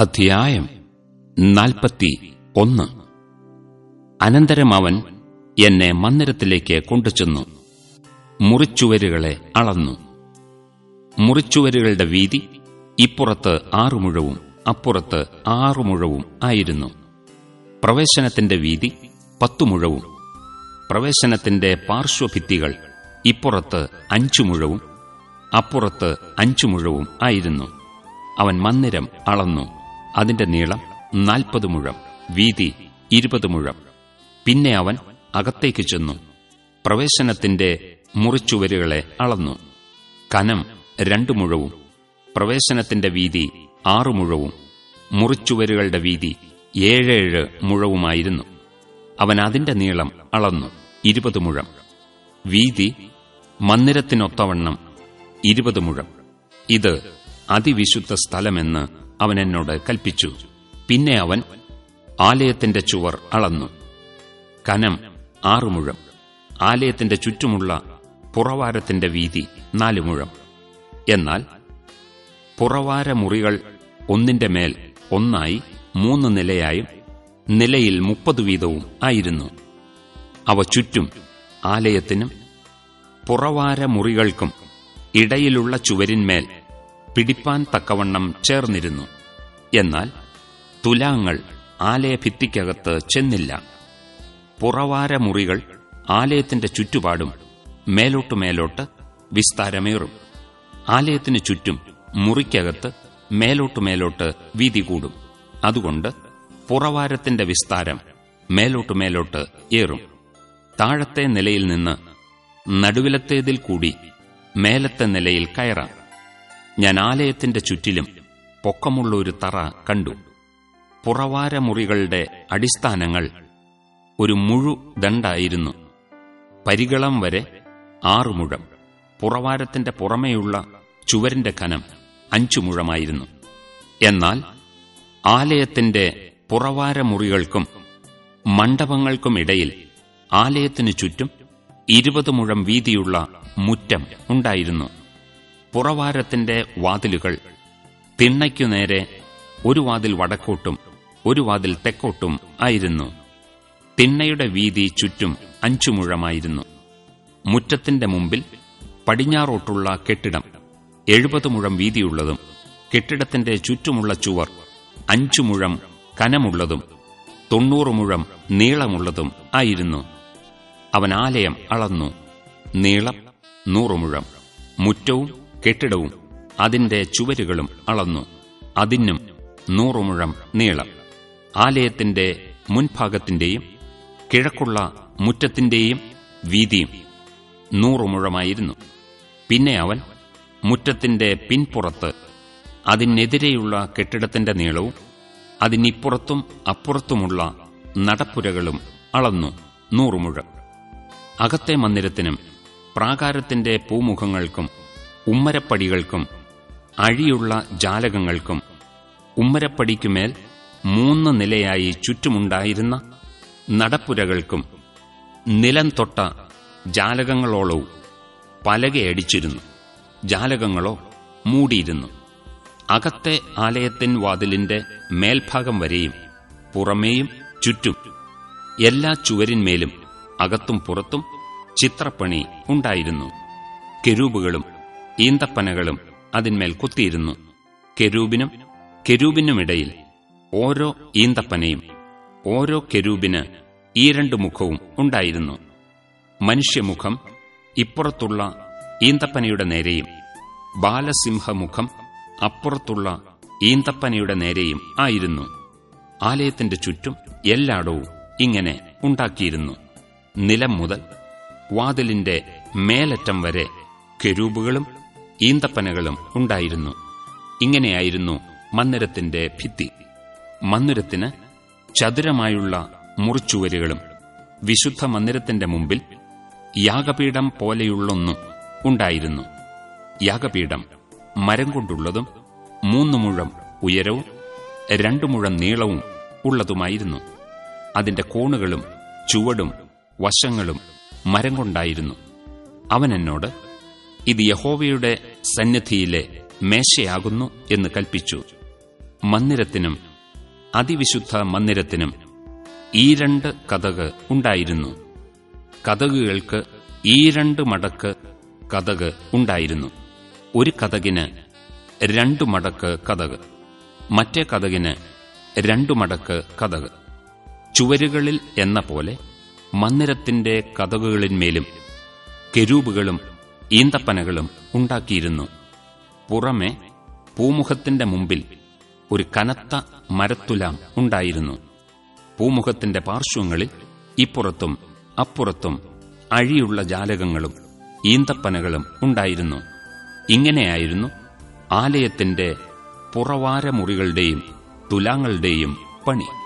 അധ്യായം നാൽപ്പത്തി ഒന്ന് അനന്തരം അവൻ എന്നെ മന്ദിരത്തിലേക്ക് കൊണ്ടുചെന്നു. മുറിച്ചുവരുകളെ അളന്നു. മുറിച്ചുവരുകളുടെ വീതി ഇപ്പുറത്ത് ആറു മുഴവും അപ്പുറത്ത് ആറു മുഴവും ആയിരുന്നു. പ്രവേശനത്തിന്റെ വീതി പത്തു മുഴവും പ്രവേശനത്തിന്റെ പാർശ്വഭിത്തികൾ ഇപ്പുറത്ത് അഞ്ചു മുഴവും അപ്പുറത്ത് അഞ്ചു മുഴവും ആയിരുന്നു. അവൻ മന്ദിരം അളന്നു. അതിന്റെ നീളം നാൽപ്പത് മുഴം വീതി ഇരുപത് മുഴം. പിന്നെ അവൻ അകത്തേക്ക് ചെന്നു. പ്രവേശനത്തിന്റെ മുറിച്ചുവരുകളെ അളന്നു. കനം രണ്ടു മുഴവും പ്രവേശനത്തിന്റെ വീതി ആറു മുഴവും മുറിച്ചുവരുകളുടെ വീതി ഏഴേഴ് മുഴവുമായിരുന്നു. അവൻ അതിന്റെ നീളം അളന്നു ഇരുപത് മുഴം. വീതി മന്ദിരത്തിനൊത്തവണ്ണം ഇരുപത് മുഴം. ഇത് അതിവിശുദ്ധ സ്ഥലമെന്ന് അവൻ എന്നോട് കൽപ്പിച്ചു. പിന്നെ അവൻ ആലയത്തിന്റെ ചുവർ അളന്നു. കനം ആറുമുഴം ആലയത്തിന്റെ ചുറ്റുമുള്ള പുറവാരത്തിന്റെ വീതി നാലുമുഴം എന്നാൽ പുറവാര മുറികൾ ഒന്നിന്റെ മേൽ ഒന്നായി മൂന്ന് നിലയായും നിലയിൽ മുപ്പത് വീതവും ആയിരുന്നു. അവ ചുറ്റും ആലയത്തിനും പുറവാര മുറികൾക്കും ഇടയിലുള്ള ചുവരിന്മേൽ പിടിപ്പാൻ തക്കവണ്ണം ചേർന്നിരുന്നു. എന്നാൽ തുലാങ്ങൾ ആലയഭിത്തിക്കകത്ത് ചെന്നില്ല. പുറവാര മുറികൾ ആലയത്തിന്റെ ചുറ്റുപാടും മേലോട്ട് മേലോട്ട് വിസ്താരമേറും. ആലയത്തിന് ചുറ്റും മുറിക്കകത്ത് മേലോട്ട് മേലോട്ട് വീതി കൂടും. അതുകൊണ്ട് പുറവാരത്തിന്റെ വിസ്താരം മേലോട്ട് മേലോട്ട് ഏറും. താഴത്തെ നിലയിൽ നിന്ന് നടുവിലത്തേതിൽ കൂടി മേലത്തെ നിലയിൽ കയറാം. ഞാൻ ആലയത്തിന്റെ ചുറ്റിലും പൊക്കമുള്ള ഒരു തറ കണ്ടു. പുറവാരമുറികളുടെ അടിസ്ഥാനങ്ങൾ ഒരു മുഴു ദണ്ടായിരുന്നു. പരികളം വരെ ആറു മുഴം പുറവാരത്തിന്റെ പുറമേയുള്ള ചുവരിന്റെ കനം അഞ്ചു മുഴമായിരുന്നു എന്നാൽ ആലയത്തിന്റെ പുറവാരമുറികൾക്കും മണ്ഡപങ്ങൾക്കുമിടയിൽ ആലയത്തിനു ചുറ്റും ഇരുപത് മുഴം വീതിയുള്ള മുറ്റം ഉണ്ടായിരുന്നു. പുറവാരത്തിന്റെ വാതിലുകൾ. തിണ്ണയ്ക്കു നേരെ ഒരു വാതിൽ വടക്കോട്ടും ഒരു വാതിൽ തെക്കോട്ടും ആയിരുന്നു. തിണ്ണയുടെ വീതി ചുറ്റും അഞ്ചു മുഴമായിരുന്നു മുറ്റത്തിന്റെ മുമ്പിൽ പടിഞ്ഞാറോട്ടുള്ള കെട്ടിടം എഴുപത് മുഴം വീതിയുള്ളതും കെട്ടിടത്തിന്റെ ചുറ്റുമുള്ള ചുവർ അഞ്ചു മുഴം കനമുള്ളതും തൊണ്ണൂറ് മുഴം നീളമുള്ളതും ആയിരുന്നു. അവൻ ആലയം അളന്നു. നീളം നൂറ് മുഴം. മുറ്റവും കെട്ടിടവും അതിന്റെ ചുവരുകളും അളന്നു. അതിനും നൂറുമുഴം നീളം. ആലയത്തിന്റെ മുൻഭാഗത്തിന്റെയും കിഴക്കുള്ള മുറ്റത്തിന്റെയും വീതിയും നൂറുമുഴമായിരുന്നു. പിന്നെ അവൻ മുറ്റത്തിന്റെ പിൻപുറത്ത് അതിനെതിരെയുള്ള കെട്ടിടത്തിന്റെ നീളവും അതിനിപ്പുറത്തും അപ്പുറത്തുമുള്ള നടപ്പുരകളും അളന്നു നൂറുമുഴം. അകത്തെ മന്ദിരത്തിനും പ്രാകാരത്തിന്റെ പൂമുഖങ്ങൾക്കും ഉമ്മരപ്പടികൾക്കും അഴിയുള്ള ജാലകങ്ങൾക്കും ഉമ്മരപ്പടിക്കുമേൽ മൂന്ന് നിലയായി ചുറ്റുമുണ്ടായിരുന്ന നടപ്പുരകൾക്കും നിലം തൊട്ട ജാലകങ്ങളോളവും പലകയടിച്ചിരുന്നു ജാലകങ്ങളോ മൂടിയിരുന്നു. അകത്തെ ആലയത്തിൻ വാതിലിന്റെ മേൽഭാഗം വരെയും പുറമേയും ചുറ്റും എല്ലാ ചുവരിന്മേലും അകത്തും പുറത്തും ചിത്രപ്പണി ഉണ്ടായിരുന്നു. കെരൂബുകളും ഈന്തപ്പനകളും അതിന്മേൽ കുത്തിയിരുന്നു. കെരൂബിനും കെരൂബിനുമിടയിൽ ഓരോ ഈന്തപ്പനയും ഓരോ കെരൂബിന് ഈ രണ്ട് മുഖവും ഉണ്ടായിരുന്നു. മനുഷ്യമുഖം ഇപ്പുറത്തുള്ള ഈന്തപ്പനയുടെ നേരെയും ബാലസിംഹമുഖം അപ്പുറത്തുള്ള ഈന്തപ്പനയുടെ നേരെയും ആയിരുന്നു. ആലയത്തിന്റെ ചുറ്റും എല്ലായിടവും ഇങ്ങനെ ഉണ്ടാക്കിയിരുന്നു. നിലം മുതൽ വാതിലിന്റെ മേലറ്റം വരെ കെരൂബുകളും ഈന്തപ്പനകളും ഉണ്ടായിരുന്നു. ഇങ്ങനെയായിരുന്നു മന്ദിരത്തിന്റെ ഭിത്തി. മന്ദിരത്തിന് ചതുരമായുള്ള മുറിച്ചുവരുകളും വിശുദ്ധ മന്ദിരത്തിന്റെ മുമ്പിൽ യാഗപീഠം പോലെയുള്ളൊന്നും ഉണ്ടായിരുന്നു. യാഗപീഠം മരം കൊണ്ടുള്ളതും മൂന്ന് മുഴം ഉയരവും രണ്ടു മുഴം നീളവും ഉള്ളതുമായിരുന്നു. അതിന്റെ കോണുകളും ചുവടും വശങ്ങളും മരം കൊണ്ടായിരുന്നു. അവൻ എന്നോട് ഇത് യഹോവയുടെ സന്നിധിയിലെ മേശയാകുന്നു എന്ന് കൽപ്പിച്ചു. മന്ദിരത്തിനും അതിവിശുദ്ധ മന്ദിരത്തിനും ഈ രണ്ട് കഥക് ഉണ്ടായിരുന്നു. കഥകുകൾക്ക് ഈ രണ്ട് മടക്ക് കഥക് ഉണ്ടായിരുന്നു. ഒരു കഥകിന് രണ്ടു മടക്ക് കഥക് മറ്റേ കഥകിന് രണ്ടു മടക്ക് കഥക് ചുവരുകളിൽ എന്ന പോലെ മന്ദിരത്തിന്റെ കഥകുകളിന്മേലും കെരൂബുകളും ഈന്തപ്പനകളും ഉണ്ടാക്കിയിരുന്നു. പുറമെ പൂമുഖത്തിന്റെ മുമ്പിൽ ഒരു കനത്ത മരത്തുലാം ഉണ്ടായിരുന്നു. പൂമുഖത്തിന്റെ പാർശ്വങ്ങളിൽ ഇപ്പുറത്തും അപ്പുറത്തും അഴിയുള്ള ജാലകങ്ങളും ഈന്തപ്പനകളും ഉണ്ടായിരുന്നു. ഇങ്ങനെയായിരുന്നു ആലയത്തിന്റെ പുറവാരമുറികളുടെയും തുലാങ്ങളുടെയും പണി.